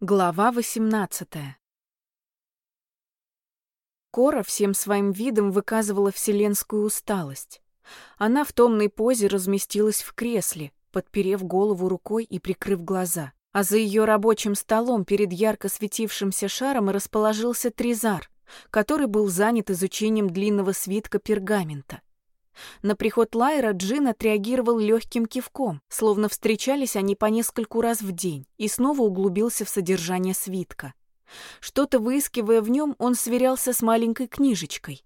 Глава 18 Кора всем своим видом выказывала вселенскую усталость. Она в томной позе разместилась в кресле, подперев голову рукой и прикрыв глаза. А за ее рабочим столом перед ярко светившимся шаром расположился Тризар, который был занят изучением длинного свитка пергамента. На приход Лайра Джин отреагировал легким кивком, словно встречались они по нескольку раз в день, и снова углубился в содержание свитка. Что-то выискивая в нем, он сверялся с маленькой книжечкой.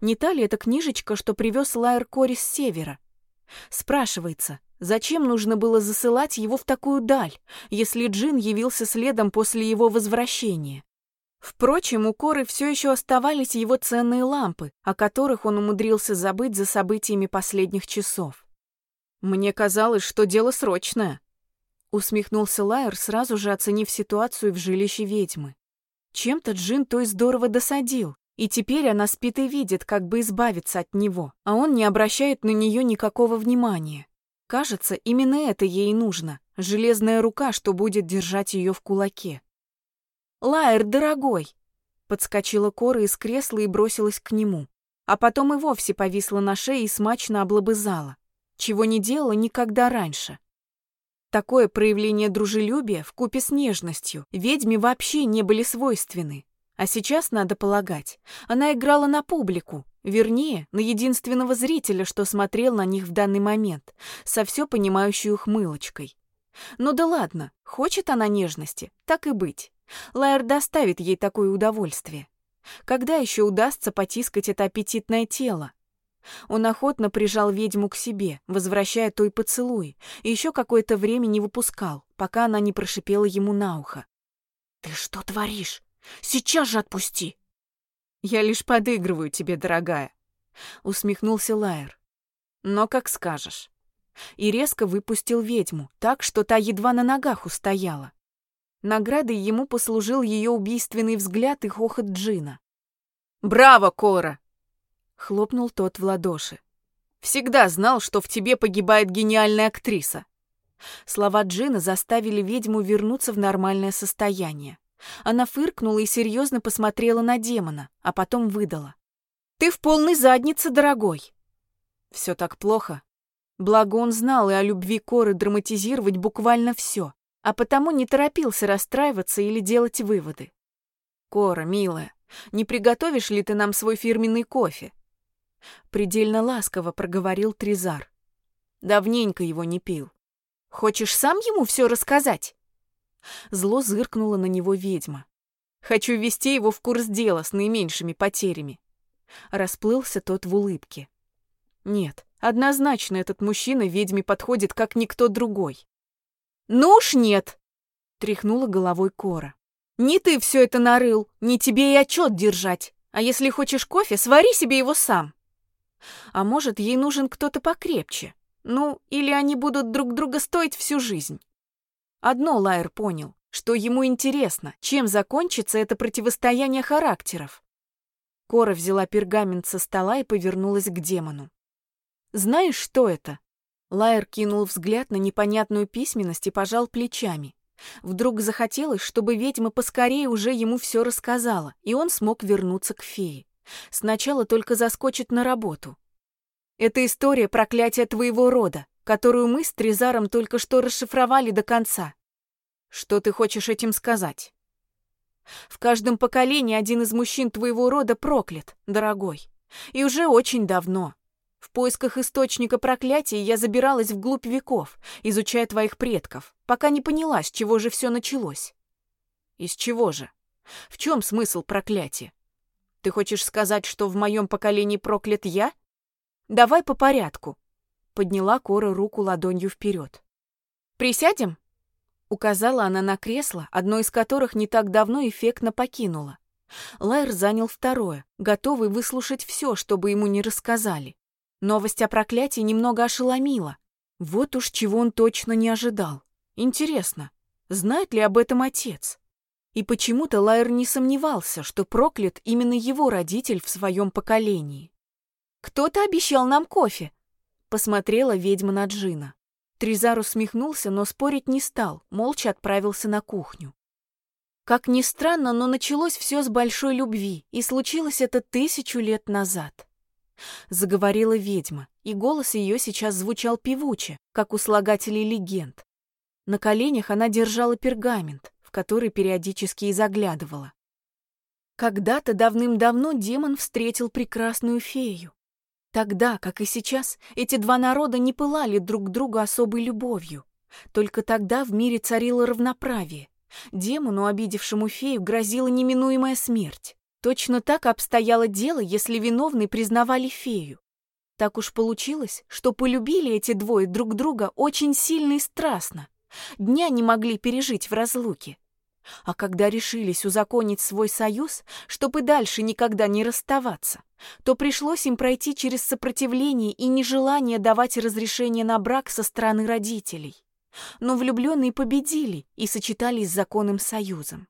Не та ли эта книжечка, что привез Лайер Кори с севера? Спрашивается, зачем нужно было засылать его в такую даль, если Джин явился следом после его возвращения? Впрочем, у Коры все еще оставались его ценные лампы, о которых он умудрился забыть за событиями последних часов. «Мне казалось, что дело срочное», — усмехнулся Лайер, сразу же оценив ситуацию в жилище ведьмы. Чем-то Джин той здорово досадил, и теперь она спит и видит, как бы избавиться от него, а он не обращает на нее никакого внимания. Кажется, именно это ей нужно — железная рука, что будет держать ее в кулаке. «Лайер, дорогой!» Подскочила Кора из кресла и бросилась к нему. А потом и вовсе повисла на шее и смачно облобызала. Чего не делала никогда раньше. Такое проявление дружелюбия в купе с нежностью ведьме вообще не были свойственны. А сейчас, надо полагать, она играла на публику, вернее, на единственного зрителя, что смотрел на них в данный момент, со все понимающей ухмылочкой. Ну да ладно, хочет она нежности, так и быть. Лайер доставит ей такое удовольствие. Когда еще удастся потискать это аппетитное тело? Он охотно прижал ведьму к себе, возвращая той поцелуй, и еще какое-то время не выпускал, пока она не прошипела ему на ухо. «Ты что творишь? Сейчас же отпусти!» «Я лишь подыгрываю тебе, дорогая», — усмехнулся Лайер. «Но как скажешь». И резко выпустил ведьму, так, что та едва на ногах устояла. Наградой ему послужил ее убийственный взгляд и хохот Джина. «Браво, Кора!» — хлопнул тот в ладоши. «Всегда знал, что в тебе погибает гениальная актриса». Слова Джина заставили ведьму вернуться в нормальное состояние. Она фыркнула и серьезно посмотрела на демона, а потом выдала. «Ты в полной заднице, дорогой!» Все так плохо. Благо он знал и о любви Коры драматизировать буквально все а потому не торопился расстраиваться или делать выводы. «Кора, милая, не приготовишь ли ты нам свой фирменный кофе?» Предельно ласково проговорил Тризар. Давненько его не пил. «Хочешь сам ему все рассказать?» Зло зыркнула на него ведьма. «Хочу ввести его в курс дела с наименьшими потерями». Расплылся тот в улыбке. «Нет, однозначно этот мужчина ведьме подходит, как никто другой. «Ну уж нет!» — тряхнула головой Кора. «Не ты все это нарыл, не тебе и отчет держать. А если хочешь кофе, свари себе его сам». А может, ей нужен кто-то покрепче. Ну, или они будут друг друга стоить всю жизнь. Одно Лайер понял, что ему интересно, чем закончится это противостояние характеров. Кора взяла пергамент со стола и повернулась к демону. «Знаешь, что это?» Лайер кинул взгляд на непонятную письменность и пожал плечами. Вдруг захотелось, чтобы ведьма поскорее уже ему все рассказала, и он смог вернуться к фее. Сначала только заскочит на работу. Это история проклятия твоего рода, которую мы с Тризаром только что расшифровали до конца. Что ты хочешь этим сказать? В каждом поколении один из мужчин твоего рода проклят, дорогой. И уже очень давно. В поисках источника проклятия я забиралась вглубь веков, изучая твоих предков, пока не поняла, с чего же все началось. Из чего же? В чем смысл проклятия? Ты хочешь сказать, что в моем поколении проклят я? Давай по порядку. Подняла Кора руку ладонью вперед. Присядем? Указала она на кресло, одно из которых не так давно эффектно покинула. Лайер занял второе, готовый выслушать все, чтобы ему не рассказали. Новость о проклятии немного ошеломила. Вот уж чего он точно не ожидал. Интересно, знает ли об этом отец? И почему-то Лайер не сомневался, что проклят именно его родитель в своем поколении. «Кто-то обещал нам кофе», — посмотрела ведьма на Джина. Тризар усмехнулся, но спорить не стал, молча отправился на кухню. Как ни странно, но началось все с большой любви, и случилось это тысячу лет назад. Заговорила ведьма, и голос ее сейчас звучал певуче, как у слагателей легенд. На коленях она держала пергамент, в который периодически и заглядывала. Когда-то давным-давно демон встретил прекрасную фею. Тогда, как и сейчас, эти два народа не пылали друг к другу особой любовью. Только тогда в мире царило равноправие. Демону, обидевшему фею, грозила неминуемая смерть. Точно так обстояло дело, если виновной признавали фею. Так уж получилось, что полюбили эти двое друг друга очень сильно и страстно. Дня не могли пережить в разлуке. А когда решились узаконить свой союз, чтобы дальше никогда не расставаться, то пришлось им пройти через сопротивление и нежелание давать разрешение на брак со стороны родителей. Но влюбленные победили и сочетались с законным союзом.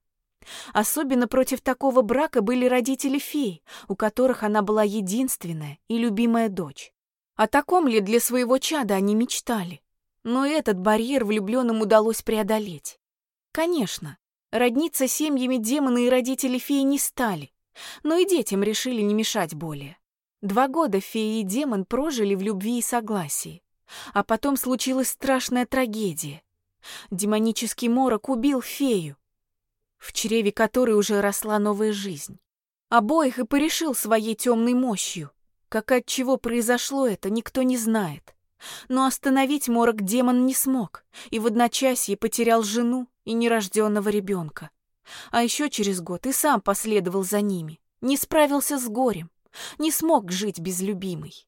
Особенно против такого брака были родители феи, у которых она была единственная и любимая дочь. О таком ли для своего чада они мечтали? Но этот барьер влюбленным удалось преодолеть. Конечно, родниться семьями демона и родители феи не стали, но и детям решили не мешать более. Два года фея и демон прожили в любви и согласии. А потом случилась страшная трагедия. Демонический морок убил фею, в чреве которой уже росла новая жизнь. Обоих и порешил своей темной мощью. Как от чего произошло это, никто не знает. Но остановить морок демон не смог, и в одночасье потерял жену и нерожденного ребенка. А еще через год и сам последовал за ними, не справился с горем, не смог жить без любимой.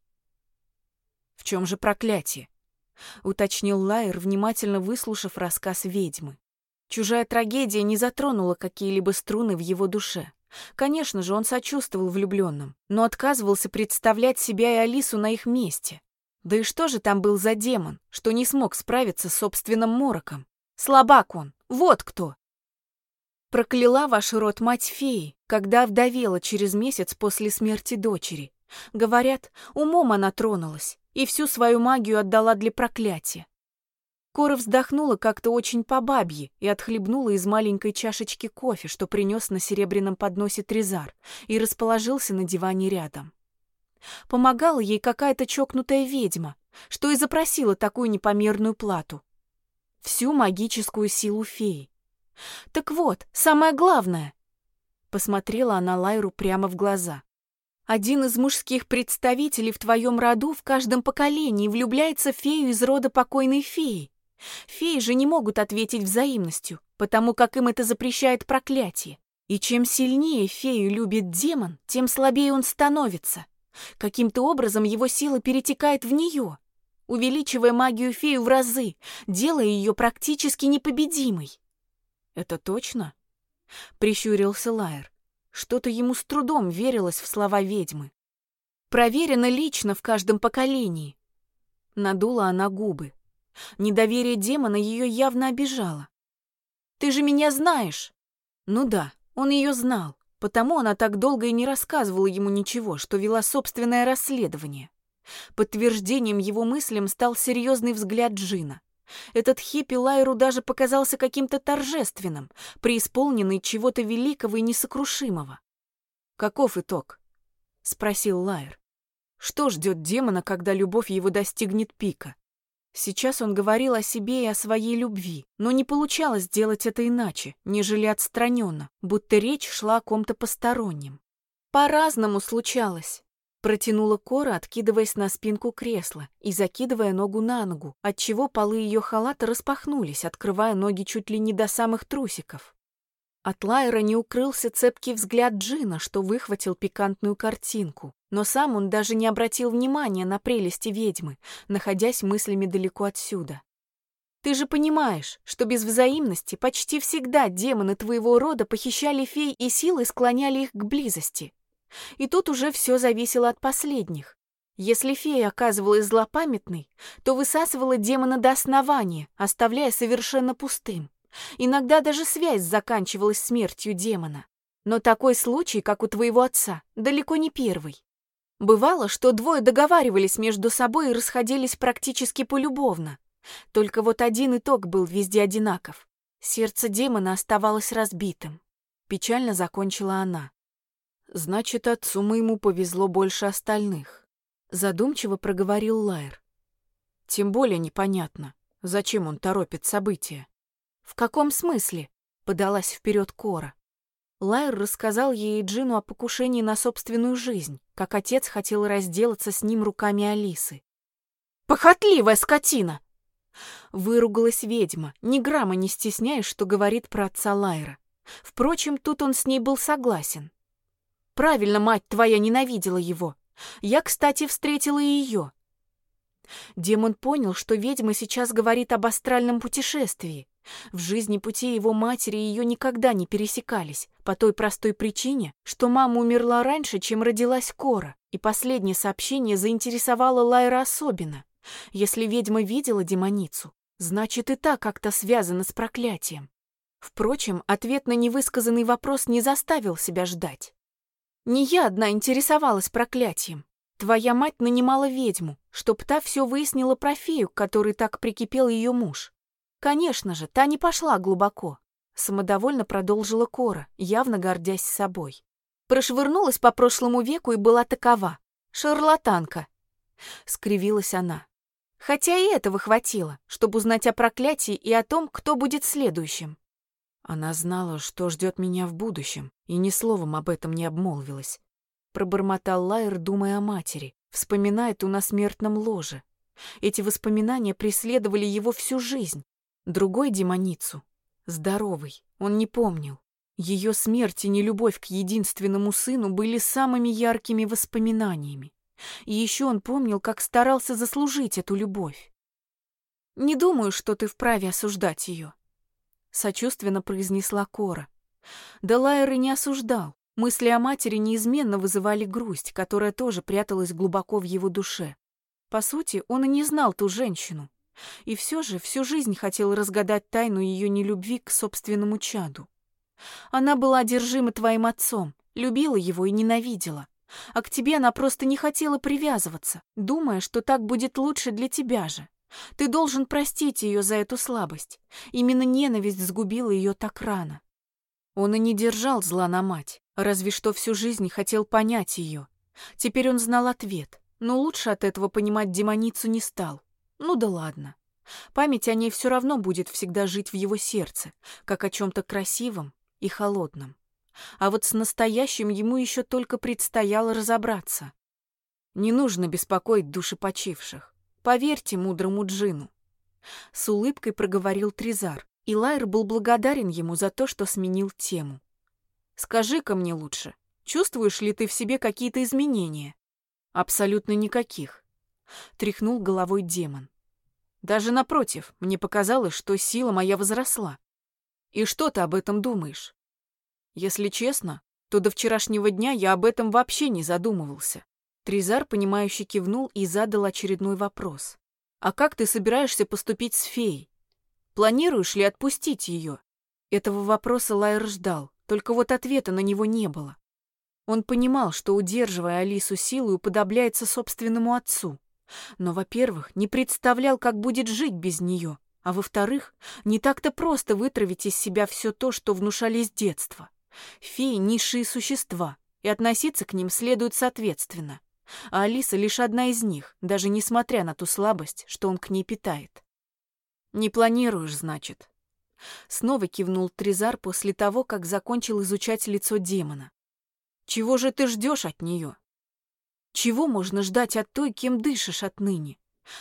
«В чем же проклятие?» — уточнил Лайер, внимательно выслушав рассказ ведьмы. Чужая трагедия не затронула какие-либо струны в его душе. Конечно же, он сочувствовал влюбленным, но отказывался представлять себя и Алису на их месте. Да и что же там был за демон, что не смог справиться с собственным мороком? Слабак он, вот кто! Прокляла ваш род мать феи, когда вдовела через месяц после смерти дочери. Говорят, умом она тронулась и всю свою магию отдала для проклятия. Кора вздохнула как-то очень по-бабье и отхлебнула из маленькой чашечки кофе, что принес на серебряном подносе Трезар, и расположился на диване рядом. Помогала ей какая-то чокнутая ведьма, что и запросила такую непомерную плату. Всю магическую силу феи. Так вот, самое главное. Посмотрела она Лайру прямо в глаза. Один из мужских представителей в твоем роду в каждом поколении влюбляется в фею из рода покойной феи. Феи же не могут ответить взаимностью, потому как им это запрещает проклятие. И чем сильнее фею любит демон, тем слабее он становится. Каким-то образом его сила перетекает в нее, увеличивая магию фею в разы, делая ее практически непобедимой. «Это точно?» — прищурился Лайер. Что-то ему с трудом верилось в слова ведьмы. Проверено лично в каждом поколении. Надула она губы. Недоверие демона ее явно обижало. «Ты же меня знаешь!» Ну да, он ее знал, потому она так долго и не рассказывала ему ничего, что вела собственное расследование. Подтверждением его мыслям стал серьезный взгляд Джина. Этот хиппи Лайру даже показался каким-то торжественным, преисполненный чего-то великого и несокрушимого. «Каков итог?» — спросил Лайр. «Что ждет демона, когда любовь его достигнет пика?» Сейчас он говорил о себе и о своей любви, но не получалось сделать это иначе, нежели отстраненно, будто речь шла о ком-то постороннем. По-разному случалось. Протянула Кора, откидываясь на спинку кресла и закидывая ногу на ногу, отчего полы ее халата распахнулись, открывая ноги чуть ли не до самых трусиков. От Лайера не укрылся цепкий взгляд Джина, что выхватил пикантную картинку, но сам он даже не обратил внимания на прелести ведьмы, находясь мыслями далеко отсюда. «Ты же понимаешь, что без взаимности почти всегда демоны твоего рода похищали фей и силой склоняли их к близости», и тут уже все зависело от последних. Если фея оказывалась злопамятной, то высасывала демона до основания, оставляя совершенно пустым. Иногда даже связь заканчивалась смертью демона. Но такой случай, как у твоего отца, далеко не первый. Бывало, что двое договаривались между собой и расходились практически полюбовно. Только вот один итог был везде одинаков. Сердце демона оставалось разбитым. Печально закончила она. Значит, отцу моему повезло больше остальных. Задумчиво проговорил Лайер. Тем более непонятно, зачем он торопит события. В каком смысле? Подалась вперед Кора. Лайер рассказал ей Джину о покушении на собственную жизнь, как отец хотел разделаться с ним руками Алисы. «Похотливая скотина!» Выругалась ведьма, ни грамма не стесняясь, что говорит про отца Лайера. Впрочем, тут он с ней был согласен. «Правильно, мать твоя ненавидела его. Я, кстати, встретила и ее. Демон понял, что ведьма сейчас говорит об астральном путешествии. В жизни пути его матери и ее никогда не пересекались, по той простой причине, что мама умерла раньше, чем родилась Кора, и последнее сообщение заинтересовало Лайра особенно. Если ведьма видела демоницу, значит и та как-то связана с проклятием. Впрочем, ответ на невысказанный вопрос не заставил себя ждать. Не я одна интересовалась проклятием. Твоя мать нанимала ведьму, чтоб та все выяснила про фею, к которой так прикипел ее муж. Конечно же, та не пошла глубоко. Самодовольно продолжила Кора, явно гордясь собой. Прошвырнулась по прошлому веку и была такова. Шарлатанка. Скривилась она. Хотя и этого хватило, чтобы узнать о проклятии и о том, кто будет следующим. Она знала, что ждет меня в будущем, и ни словом об этом не обмолвилась пробормотал Лайер, думая о матери, вспоминая ту на смертном ложе. Эти воспоминания преследовали его всю жизнь. Другой демоницу, здоровый, он не помнил. Ее смерть и нелюбовь к единственному сыну были самыми яркими воспоминаниями. И еще он помнил, как старался заслужить эту любовь. «Не думаю, что ты вправе осуждать ее», — сочувственно произнесла Кора. Да Лайер и не осуждал. Мысли о матери неизменно вызывали грусть, которая тоже пряталась глубоко в его душе. По сути, он и не знал ту женщину. И все же всю жизнь хотел разгадать тайну ее нелюбви к собственному чаду. Она была одержима твоим отцом, любила его и ненавидела. А к тебе она просто не хотела привязываться, думая, что так будет лучше для тебя же. Ты должен простить ее за эту слабость. Именно ненависть сгубила ее так рано. Он и не держал зла на мать. Разве что всю жизнь хотел понять ее. Теперь он знал ответ, но лучше от этого понимать демоницу не стал. Ну да ладно. Память о ней все равно будет всегда жить в его сердце, как о чем-то красивом и холодном. А вот с настоящим ему еще только предстояло разобраться. Не нужно беспокоить души почивших. Поверьте мудрому джину. С улыбкой проговорил Тризар, и Лайр был благодарен ему за то, что сменил тему. Скажи-ка мне лучше, чувствуешь ли ты в себе какие-то изменения? Абсолютно никаких. Тряхнул головой демон. Даже напротив, мне показалось, что сила моя возросла. И что ты об этом думаешь? Если честно, то до вчерашнего дня я об этом вообще не задумывался. Тризар, понимающе кивнул и задал очередной вопрос. «А как ты собираешься поступить с феей? Планируешь ли отпустить ее?» Этого вопроса Лайер ждал. Только вот ответа на него не было. Он понимал, что, удерживая Алису силой, уподобляется собственному отцу. Но, во-первых, не представлял, как будет жить без нее, а во-вторых, не так-то просто вытравить из себя все то, что внушали с детства. Феи — низшие существа, и относиться к ним следует соответственно. А Алиса лишь одна из них, даже несмотря на ту слабость, что он к ней питает. «Не планируешь, значит?» Снова кивнул Тризар после того, как закончил изучать лицо демона. Чего же ты ждешь от нее? Чего можно ждать от той, кем дышишь отныне?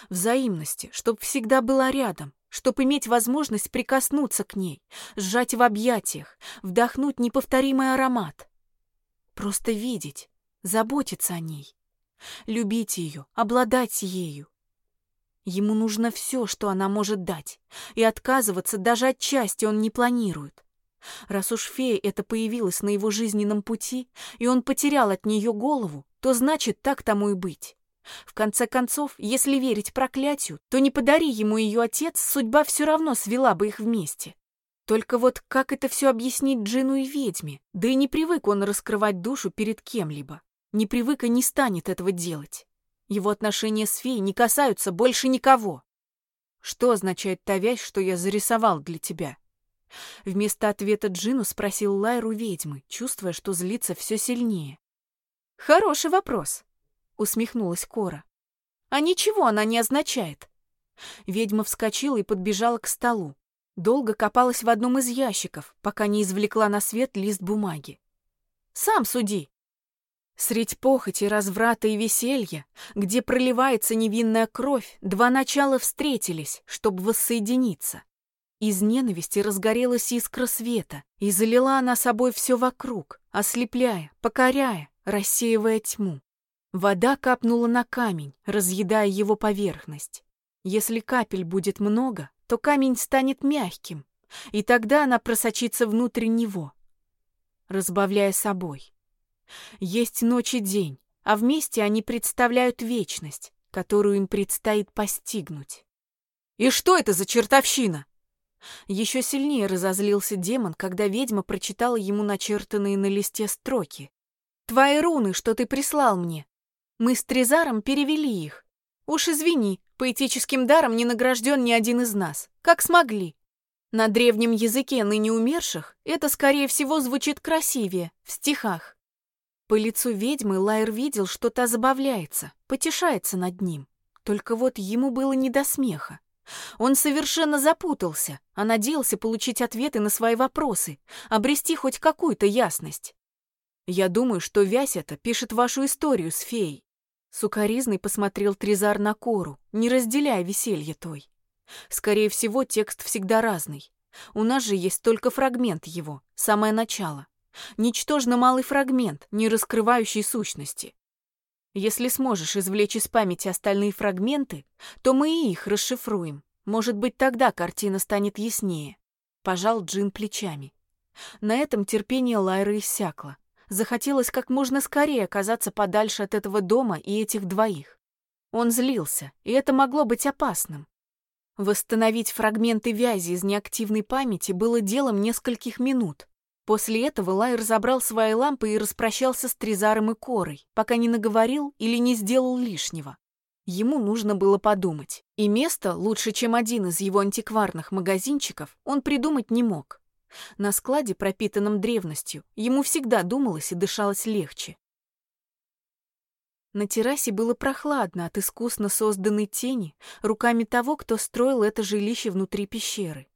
Взаимности, чтоб всегда была рядом, чтоб иметь возможность прикоснуться к ней, сжать в объятиях, вдохнуть неповторимый аромат. Просто видеть, заботиться о ней, любить ее, обладать ею, Ему нужно все, что она может дать, и отказываться даже от части он не планирует. Раз уж фея это появилась на его жизненном пути, и он потерял от нее голову, то значит, так тому и быть. В конце концов, если верить проклятию, то не подари ему ее отец, судьба все равно свела бы их вместе. Только вот как это все объяснить Джину и ведьме? Да и не привык он раскрывать душу перед кем-либо. Не привык и не станет этого делать. Его отношения с феей не касаются больше никого. Что означает та вещь, что я зарисовал для тебя? Вместо ответа Джину спросил Лайру ведьмы, чувствуя, что злится все сильнее. «Хороший вопрос», — усмехнулась Кора. «А ничего она не означает». Ведьма вскочила и подбежала к столу. Долго копалась в одном из ящиков, пока не извлекла на свет лист бумаги. «Сам суди», Средь похоти, разврата и веселья, где проливается невинная кровь, два начала встретились, чтобы воссоединиться. Из ненависти разгорелась искра света, и залила она собой все вокруг, ослепляя, покоряя, рассеивая тьму. Вода капнула на камень, разъедая его поверхность. Если капель будет много, то камень станет мягким, и тогда она просочится внутрь него, разбавляя собой. Есть ночь и день, а вместе они представляют вечность, которую им предстоит постигнуть. «И что это за чертовщина?» Еще сильнее разозлился демон, когда ведьма прочитала ему начертанные на листе строки. «Твои руны, что ты прислал мне. Мы с Трезаром перевели их. Уж извини, поэтическим даром не награжден ни один из нас. Как смогли. На древнем языке ныне умерших это, скорее всего, звучит красивее, в стихах. По лицу ведьмы Лайер видел, что та забавляется, потешается над ним. Только вот ему было не до смеха. Он совершенно запутался, а надеялся получить ответы на свои вопросы, обрести хоть какую-то ясность. «Я думаю, что Вязь это пишет вашу историю с феей». Сукаризный посмотрел Тризар на Кору, не разделяя веселье той. Скорее всего, текст всегда разный. У нас же есть только фрагмент его, самое начало. Ничтожно малый фрагмент, не раскрывающий сущности. Если сможешь извлечь из памяти остальные фрагменты, то мы и их расшифруем. Может быть, тогда картина станет яснее. Пожал Джин плечами. На этом терпение Лайры иссякло. Захотелось как можно скорее оказаться подальше от этого дома и этих двоих. Он злился, и это могло быть опасным. Восстановить фрагменты вязи из неактивной памяти было делом нескольких минут, После этого Лайер забрал свои лампы и распрощался с Тризаром и Корой, пока не наговорил или не сделал лишнего. Ему нужно было подумать. И место, лучше, чем один из его антикварных магазинчиков, он придумать не мог. На складе, пропитанном древностью, ему всегда думалось и дышалось легче. На террасе было прохладно от искусно созданной тени руками того, кто строил это жилище внутри пещеры.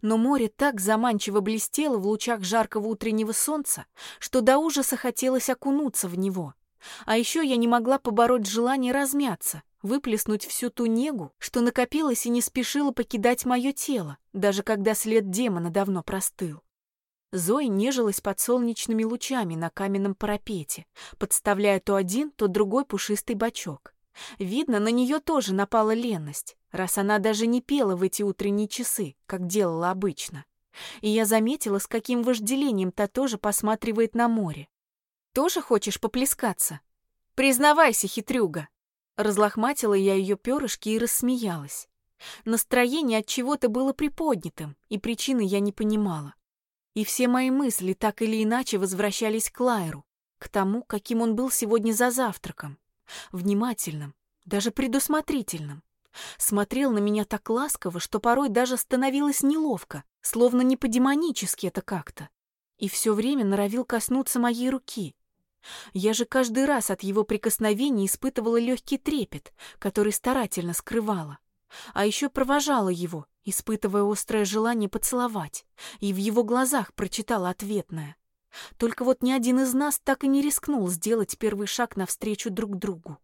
Но море так заманчиво блестело в лучах жаркого утреннего солнца, что до ужаса хотелось окунуться в него. А еще я не могла побороть желание размяться, выплеснуть всю ту негу, что накопилось и не спешило покидать мое тело, даже когда след демона давно простыл. Зои нежилась под солнечными лучами на каменном парапете, подставляя то один, то другой пушистый бочок. Видно, на нее тоже напала ленность, раз она даже не пела в эти утренние часы, как делала обычно. И я заметила, с каким вожделением та тоже посматривает на море. «Тоже хочешь поплескаться? Признавайся, хитрюга!» Разлохматила я ее перышки и рассмеялась. Настроение от чего-то было приподнятым, и причины я не понимала. И все мои мысли так или иначе возвращались к Лайру, к тому, каким он был сегодня за завтраком внимательным, даже предусмотрительным. Смотрел на меня так ласково, что порой даже становилось неловко, словно не по-демонически это как-то. И все время норовил коснуться моей руки. Я же каждый раз от его прикосновений испытывала легкий трепет, который старательно скрывала. А еще провожала его, испытывая острое желание поцеловать, и в его глазах прочитала ответное. Только вот ни один из нас так и не рискнул сделать первый шаг навстречу друг другу.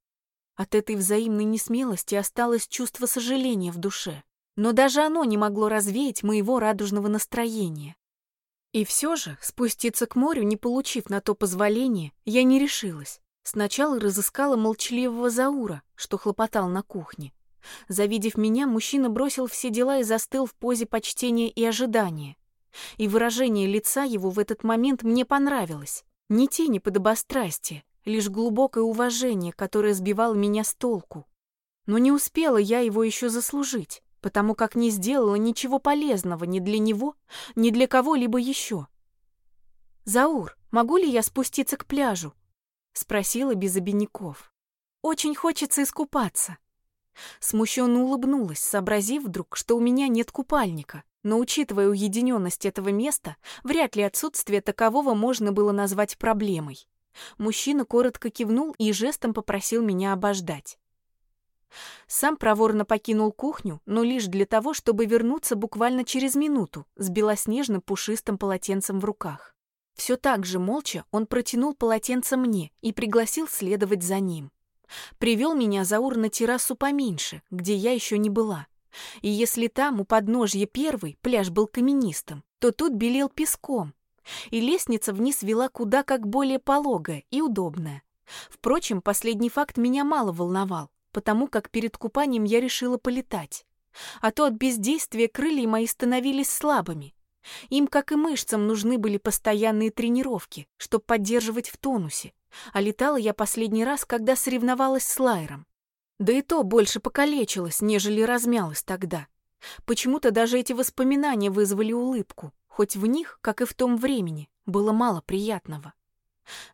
От этой взаимной несмелости осталось чувство сожаления в душе. Но даже оно не могло развеять моего радужного настроения. И все же спуститься к морю, не получив на то позволения, я не решилась. Сначала разыскала молчаливого Заура, что хлопотал на кухне. Завидев меня, мужчина бросил все дела и застыл в позе почтения и ожидания. И выражение лица его в этот момент мне понравилось. Ни тени подобострастия, лишь глубокое уважение, которое сбивало меня с толку. Но не успела я его еще заслужить, потому как не сделала ничего полезного ни для него, ни для кого-либо еще. «Заур, могу ли я спуститься к пляжу?» — спросила без обиняков. «Очень хочется искупаться». Смущенно улыбнулась, сообразив вдруг, что у меня нет купальника. Но учитывая уединенность этого места, вряд ли отсутствие такового можно было назвать проблемой. Мужчина коротко кивнул и жестом попросил меня обождать. Сам проворно покинул кухню, но лишь для того, чтобы вернуться буквально через минуту с белоснежным пушистым полотенцем в руках. Все так же молча он протянул полотенце мне и пригласил следовать за ним. Привел меня Заур на террасу поменьше, где я еще не была. И если там, у подножья первый, пляж был каменистым, то тут белел песком. И лестница вниз вела куда как более пологая и удобная. Впрочем, последний факт меня мало волновал, потому как перед купанием я решила полетать. А то от бездействия крылья мои становились слабыми. Им, как и мышцам, нужны были постоянные тренировки, чтобы поддерживать в тонусе. А летала я последний раз, когда соревновалась с Лайером. Да и то больше покалечилась, нежели размялась тогда. Почему-то даже эти воспоминания вызвали улыбку, хоть в них, как и в том времени, было мало приятного.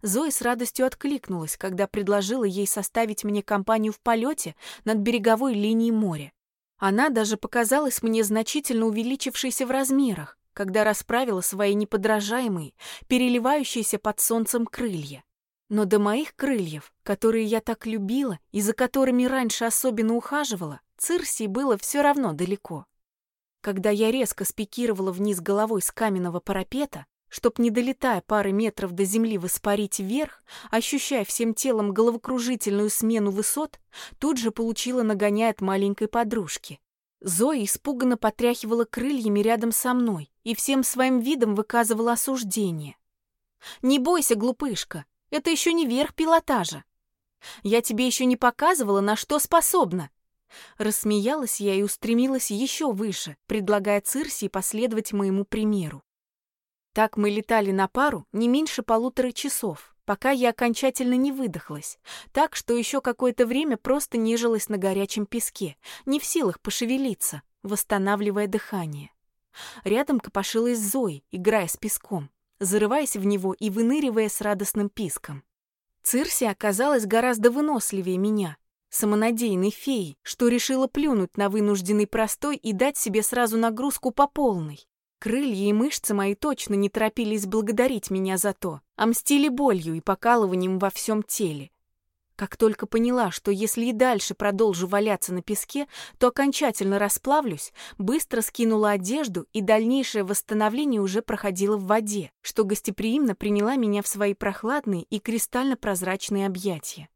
Зоя с радостью откликнулась, когда предложила ей составить мне компанию в полете над береговой линией моря. Она даже показалась мне значительно увеличившейся в размерах, когда расправила свои неподражаемые, переливающиеся под солнцем крылья. Но до моих крыльев, которые я так любила и за которыми раньше особенно ухаживала, Цирсии было все равно далеко. Когда я резко спикировала вниз головой с каменного парапета, чтоб, не долетая пары метров до земли, воспарить вверх, ощущая всем телом головокружительную смену высот, тут же получила нагоняя от маленькой подружки. Зоя испуганно потряхивала крыльями рядом со мной и всем своим видом выказывала осуждение. «Не бойся, глупышка, это еще не верх пилотажа. Я тебе еще не показывала, на что способна. Рассмеялась я и устремилась еще выше, предлагая Цирсии последовать моему примеру. Так мы летали на пару не меньше полутора часов, пока я окончательно не выдохлась, так что еще какое-то время просто нежилась на горячем песке, не в силах пошевелиться, восстанавливая дыхание. Рядом копошилась Зои, играя с песком зарываясь в него и выныривая с радостным писком. Цирси оказалась гораздо выносливее меня, самонадеянной феей, что решила плюнуть на вынужденный простой и дать себе сразу нагрузку по полной. Крылья и мышцы мои точно не торопились благодарить меня за то, а мстили болью и покалыванием во всем теле. Как только поняла, что если и дальше продолжу валяться на песке, то окончательно расплавлюсь, быстро скинула одежду, и дальнейшее восстановление уже проходило в воде, что гостеприимно приняла меня в свои прохладные и кристально-прозрачные объятия.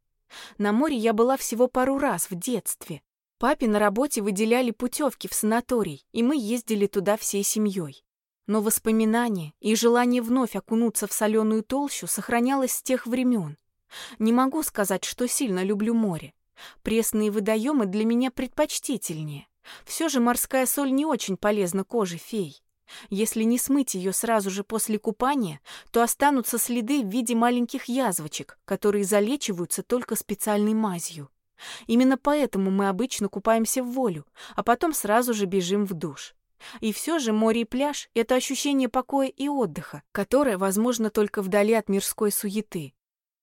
На море я была всего пару раз в детстве. Папе на работе выделяли путевки в санаторий, и мы ездили туда всей семьей. Но воспоминания и желание вновь окунуться в соленую толщу сохранялось с тех времен. Не могу сказать, что сильно люблю море. Пресные водоемы для меня предпочтительнее. Все же морская соль не очень полезна коже фей. Если не смыть ее сразу же после купания, то останутся следы в виде маленьких язвочек, которые залечиваются только специальной мазью. Именно поэтому мы обычно купаемся в волю, а потом сразу же бежим в душ. И все же море и пляж — это ощущение покоя и отдыха, которое возможно только вдали от мирской суеты.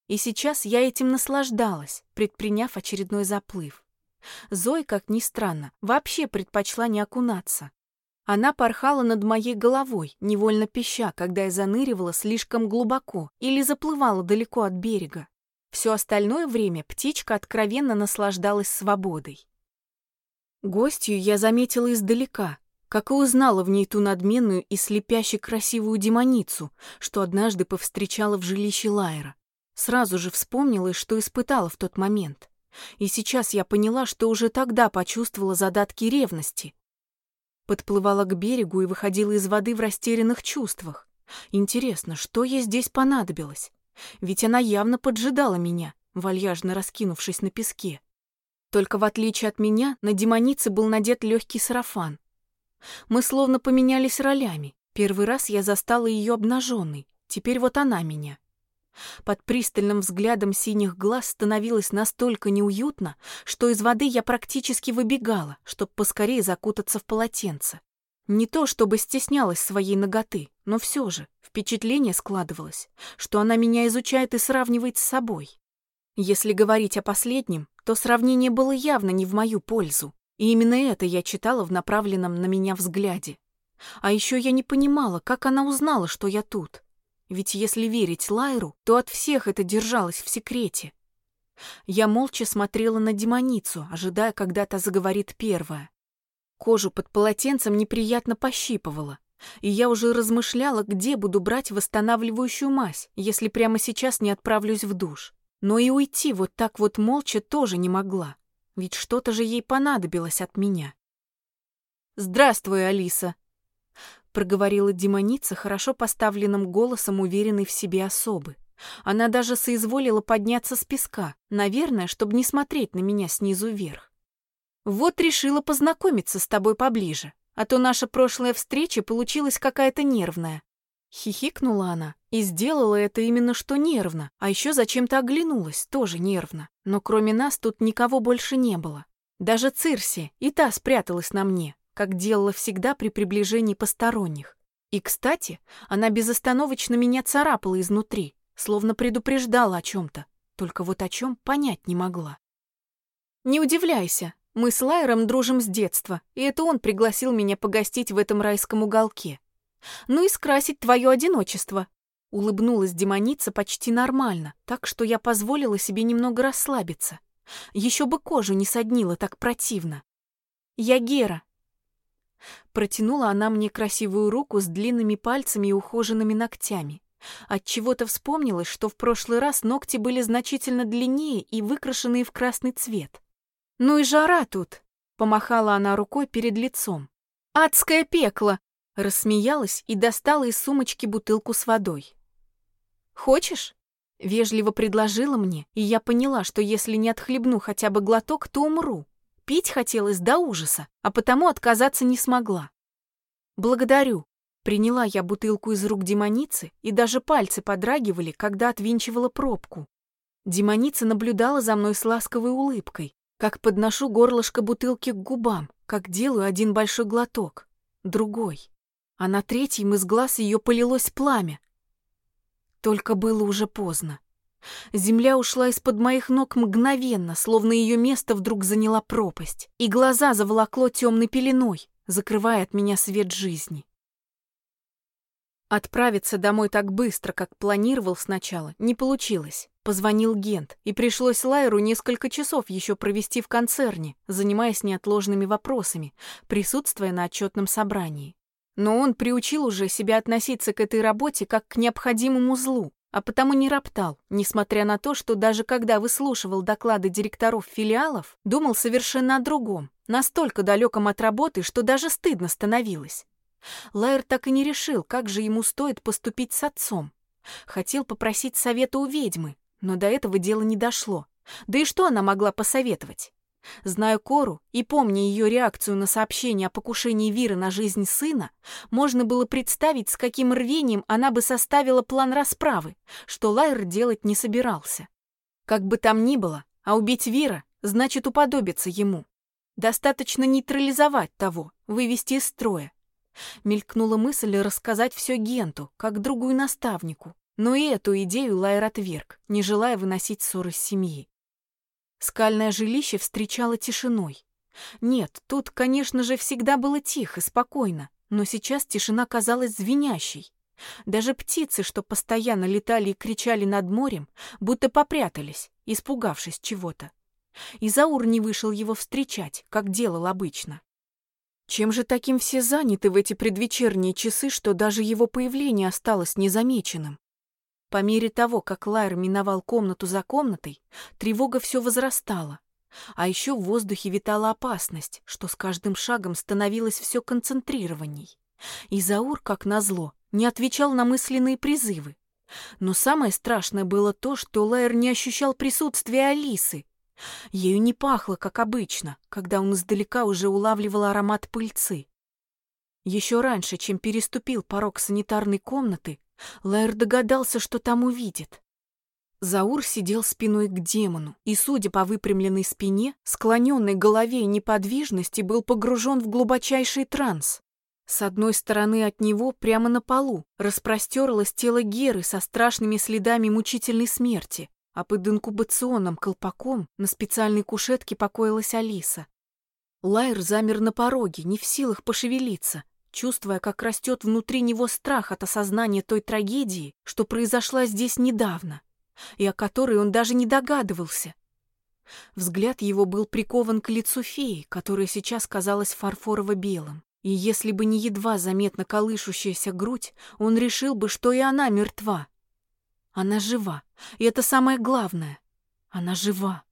И сейчас я этим наслаждалась, предприняв очередной заплыв. Зоя, как ни странно, вообще предпочла не окунаться. Она порхала над моей головой, невольно пища, когда я заныривала слишком глубоко или заплывала далеко от берега. Все остальное время птичка откровенно наслаждалась свободой. Гостью я заметила издалека, как и узнала в ней ту надменную и слепяще красивую демоницу, что однажды повстречала в жилище Лайера. Сразу же вспомнила, что испытала в тот момент. И сейчас я поняла, что уже тогда почувствовала задатки ревности. Подплывала к берегу и выходила из воды в растерянных чувствах. Интересно, что ей здесь понадобилось? Ведь она явно поджидала меня, вальяжно раскинувшись на песке. Только в отличие от меня, на демонице был надет легкий сарафан. Мы словно поменялись ролями. Первый раз я застала ее обнаженной, теперь вот она меня. Под пристальным взглядом синих глаз становилось настолько неуютно, что из воды я практически выбегала, чтобы поскорее закутаться в полотенце. Не то чтобы стеснялась своей ноготы, но все же впечатление складывалось, что она меня изучает и сравнивает с собой. Если говорить о последнем, то сравнение было явно не в мою пользу. И именно это я читала в направленном на меня взгляде. А еще я не понимала, как она узнала, что я тут. Ведь если верить Лайру, то от всех это держалось в секрете. Я молча смотрела на демоницу, ожидая, когда та заговорит первая. Кожу под полотенцем неприятно пощипывала, и я уже размышляла, где буду брать восстанавливающую мазь, если прямо сейчас не отправлюсь в душ. Но и уйти вот так вот молча тоже не могла, ведь что-то же ей понадобилось от меня. «Здравствуй, Алиса», — проговорила демоница хорошо поставленным голосом уверенной в себе особы. Она даже соизволила подняться с песка, наверное, чтобы не смотреть на меня снизу вверх. «Вот решила познакомиться с тобой поближе, а то наша прошлая встреча получилась какая-то нервная». Хихикнула она и сделала это именно что нервно, а еще зачем-то оглянулась, тоже нервно. Но кроме нас тут никого больше не было. Даже Цирси, и та спряталась на мне, как делала всегда при приближении посторонних. И, кстати, она безостановочно меня царапала изнутри, словно предупреждала о чем-то, только вот о чем понять не могла. «Не удивляйся, мы с Лайером дружим с детства, и это он пригласил меня погостить в этом райском уголке. Ну и скрасить твое одиночество». Улыбнулась демоница почти нормально, так что я позволила себе немного расслабиться. Еще бы кожу не соднила так противно. «Я Гера, Протянула она мне красивую руку с длинными пальцами и ухоженными ногтями. От чего-то вспомнилось, что в прошлый раз ногти были значительно длиннее и выкрашенные в красный цвет. Ну и жара тут, помахала она рукой перед лицом. Адское пекло, рассмеялась и достала из сумочки бутылку с водой. Хочешь? Вежливо предложила мне, и я поняла, что если не отхлебну хотя бы глоток, то умру. Пить хотелось до ужаса, а потому отказаться не смогла. «Благодарю». Приняла я бутылку из рук демоницы, и даже пальцы подрагивали, когда отвинчивала пробку. Демоница наблюдала за мной с ласковой улыбкой, как подношу горлышко бутылки к губам, как делаю один большой глоток, другой. А на третьем из глаз ее полилось пламя. Только было уже поздно. Земля ушла из-под моих ног мгновенно, словно ее место вдруг заняла пропасть, и глаза заволокло темной пеленой, закрывая от меня свет жизни. Отправиться домой так быстро, как планировал сначала, не получилось. Позвонил Гент, и пришлось Лайру несколько часов еще провести в концерне, занимаясь неотложными вопросами, присутствуя на отчетном собрании. Но он приучил уже себя относиться к этой работе как к необходимому злу, а потому не роптал, несмотря на то, что даже когда выслушивал доклады директоров филиалов, думал совершенно о другом, настолько далеком от работы, что даже стыдно становилось. Лайер так и не решил, как же ему стоит поступить с отцом. Хотел попросить совета у ведьмы, но до этого дело не дошло. Да и что она могла посоветовать? Зная Кору и помня ее реакцию на сообщение о покушении Виры на жизнь сына, можно было представить, с каким рвением она бы составила план расправы, что Лайер делать не собирался. Как бы там ни было, а убить Вира значит уподобиться ему. Достаточно нейтрализовать того, вывести из строя. Мелькнула мысль рассказать все Генту, как другую наставнику, но и эту идею Лайер отверг, не желая выносить ссоры с семьи. Скальное жилище встречало тишиной. Нет, тут, конечно же, всегда было тихо, спокойно, но сейчас тишина казалась звенящей. Даже птицы, что постоянно летали и кричали над морем, будто попрятались, испугавшись чего-то. И Заур не вышел его встречать, как делал обычно. Чем же таким все заняты в эти предвечерние часы, что даже его появление осталось незамеченным? По мере того, как Лайер миновал комнату за комнатой, тревога все возрастала. А еще в воздухе витала опасность, что с каждым шагом становилось все концентрированней. И Заур, как назло, не отвечал на мысленные призывы. Но самое страшное было то, что Лайер не ощущал присутствия Алисы. Ею не пахло, как обычно, когда он издалека уже улавливал аромат пыльцы. Еще раньше, чем переступил порог санитарной комнаты, Лайер догадался, что там увидит. Заур сидел спиной к демону, и, судя по выпрямленной спине, склоненной голове и неподвижности, был погружен в глубочайший транс. С одной стороны от него, прямо на полу, распростерлось тело Геры со страшными следами мучительной смерти, а под инкубационным колпаком на специальной кушетке покоилась Алиса. Лайер замер на пороге, не в силах пошевелиться, чувствуя, как растет внутри него страх от осознания той трагедии, что произошла здесь недавно, и о которой он даже не догадывался. Взгляд его был прикован к лицу феи, которая сейчас казалась фарфорово-белым. И если бы не едва заметно колышущаяся грудь, он решил бы, что и она мертва. Она жива, и это самое главное. Она жива.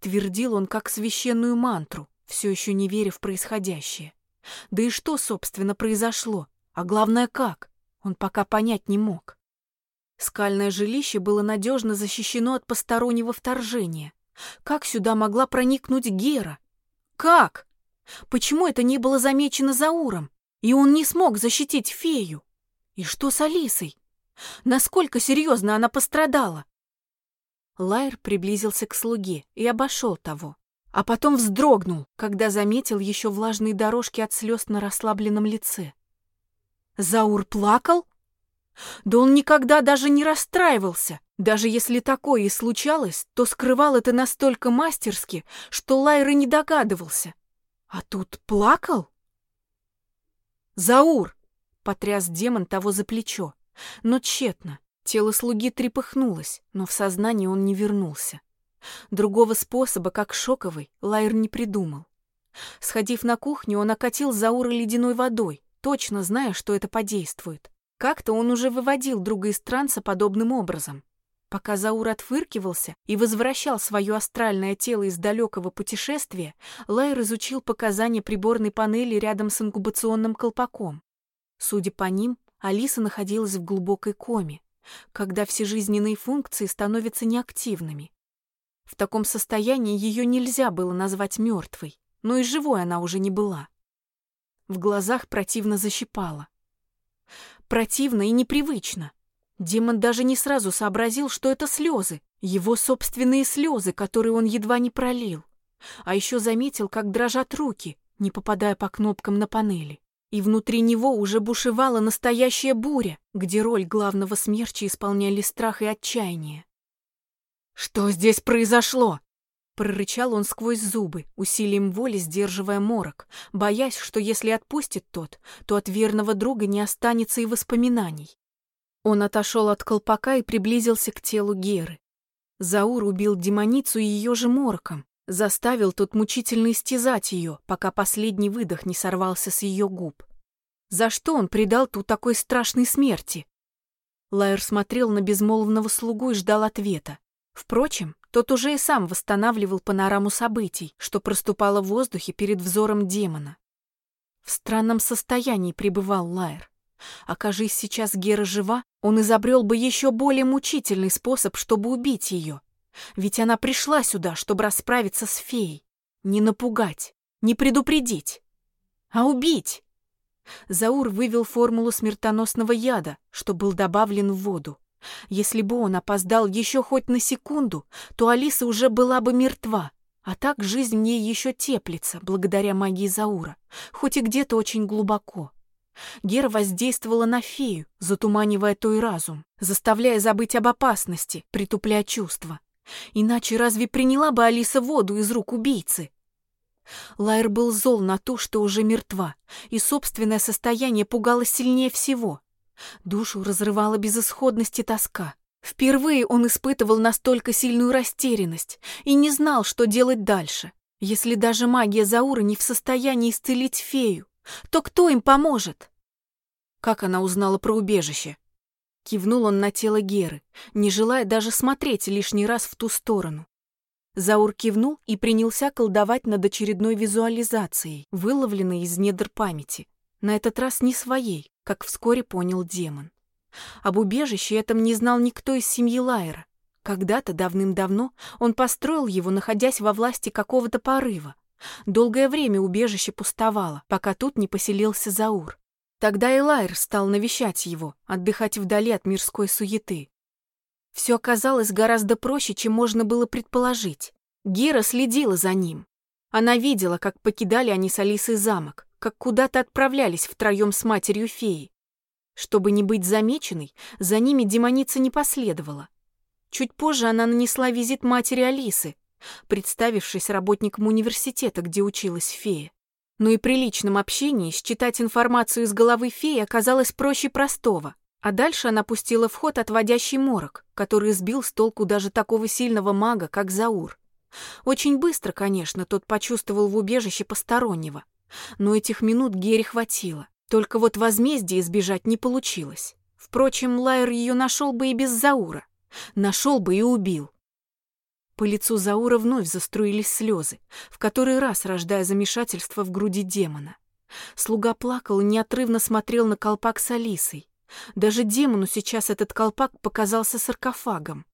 Твердил он как священную мантру, все еще не веря в происходящее. Да и что, собственно, произошло? А главное, как? Он пока понять не мог. Скальное жилище было надежно защищено от постороннего вторжения. Как сюда могла проникнуть Гера? Как? Почему это не было замечено Зауром? И он не смог защитить фею? И что с Алисой? Насколько серьезно она пострадала? Лайер приблизился к слуге и обошел того, а потом вздрогнул, когда заметил еще влажные дорожки от слез на расслабленном лице. Заур плакал? Да он никогда даже не расстраивался. Даже если такое и случалось, то скрывал это настолько мастерски, что Лайер и не догадывался. А тут плакал? «Заур!» — потряс демон того за плечо. Но тщетно. Тело слуги трепыхнулось, но в сознание он не вернулся. Другого способа, как шоковый, Лайер не придумал. Сходив на кухню, он окатил Заура ледяной водой, точно зная, что это подействует. Как-то он уже выводил друга из транса подобным образом. Пока Заур отфыркивался и возвращал свое астральное тело из далекого путешествия, Лайер изучил показания приборной панели рядом с инкубационным колпаком. Судя по ним, Алиса находилась в глубокой коме, когда все жизненные функции становятся неактивными. В таком состоянии ее нельзя было назвать мертвой, но и живой она уже не была. В глазах противно защипало. Противно и непривычно. Демон даже не сразу сообразил, что это слезы, его собственные слезы, которые он едва не пролил. А еще заметил, как дрожат руки, не попадая по кнопкам на панели. И внутри него уже бушевала настоящая буря, где роль главного смерча исполняли страх и отчаяние. «Что здесь произошло?» Прорычал он сквозь зубы, усилием воли сдерживая морок, боясь, что если отпустит тот, то от верного друга не останется и воспоминаний. Он отошел от колпака и приблизился к телу Геры. Заур убил демоницу ее же мороком, заставил тот мучительно истязать ее, пока последний выдох не сорвался с ее губ. За что он предал ту такой страшной смерти? Лайер смотрел на безмолвного слугу и ждал ответа. Впрочем, тот уже и сам восстанавливал панораму событий, что проступало в воздухе перед взором демона. В странном состоянии пребывал Лайер. Окажись сейчас Гера жива, он изобрел бы еще более мучительный способ, чтобы убить ее. Ведь она пришла сюда, чтобы расправиться с феей. Не напугать, не предупредить, а убить. Заур вывел формулу смертоносного яда, что был добавлен в воду. Если бы он опоздал еще хоть на секунду, то Алиса уже была бы мертва, а так жизнь в ней еще теплится, благодаря магии Заура, хоть и где-то очень глубоко. Гера воздействовала на фею, затуманивая той разум, заставляя забыть об опасности, притупляя чувства. Иначе разве приняла бы Алиса воду из рук убийцы? Лайер был зол на то, что уже мертва, и собственное состояние пугало сильнее всего. Душу разрывала безысходность и тоска. Впервые он испытывал настолько сильную растерянность и не знал, что делать дальше. Если даже магия Заура не в состоянии исцелить фею, то кто им поможет? Как она узнала про убежище? Кивнул он на тело Геры, не желая даже смотреть лишний раз в ту сторону. Заур кивнул и принялся колдовать над очередной визуализацией, выловленной из недр памяти. На этот раз не своей, как вскоре понял демон. Об убежище этом не знал никто из семьи Лайера. Когда-то давным-давно он построил его, находясь во власти какого-то порыва. Долгое время убежище пустовало, пока тут не поселился Заур. Тогда и Лайер стал навещать его, отдыхать вдали от мирской суеты. Все оказалось гораздо проще, чем можно было предположить. Гера следила за ним. Она видела, как покидали они с Алисой замок, как куда-то отправлялись втроем с матерью феи. Чтобы не быть замеченной, за ними демоница не последовала. Чуть позже она нанесла визит матери Алисы, представившись работником университета, где училась фея. Но и при личном общении считать информацию из головы феи оказалось проще простого. А дальше она пустила в ход отводящий морок, который сбил с толку даже такого сильного мага, как Заур. Очень быстро, конечно, тот почувствовал в убежище постороннего. Но этих минут Гере хватило. Только вот возмездия избежать не получилось. Впрочем, Лайер ее нашел бы и без Заура. Нашел бы и убил. По лицу Заура вновь заструились слезы, в который раз рождая замешательство в груди демона. Слуга плакал и неотрывно смотрел на колпак с Алисой. Даже демону сейчас этот колпак показался саркофагом.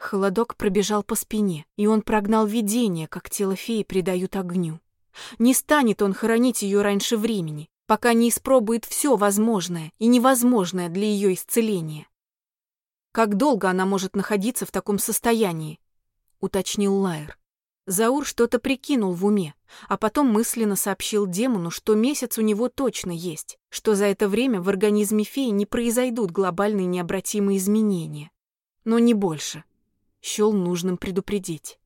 Холодок пробежал по спине, и он прогнал видение, как тело феи придают огню. Не станет он хоронить ее раньше времени, пока не испробует все возможное и невозможное для ее исцеления. Как долго она может находиться в таком состоянии? уточнил Лайер. Заур что-то прикинул в уме, а потом мысленно сообщил демону, что месяц у него точно есть, что за это время в организме феи не произойдут глобальные необратимые изменения. Но не больше. Щел нужным предупредить.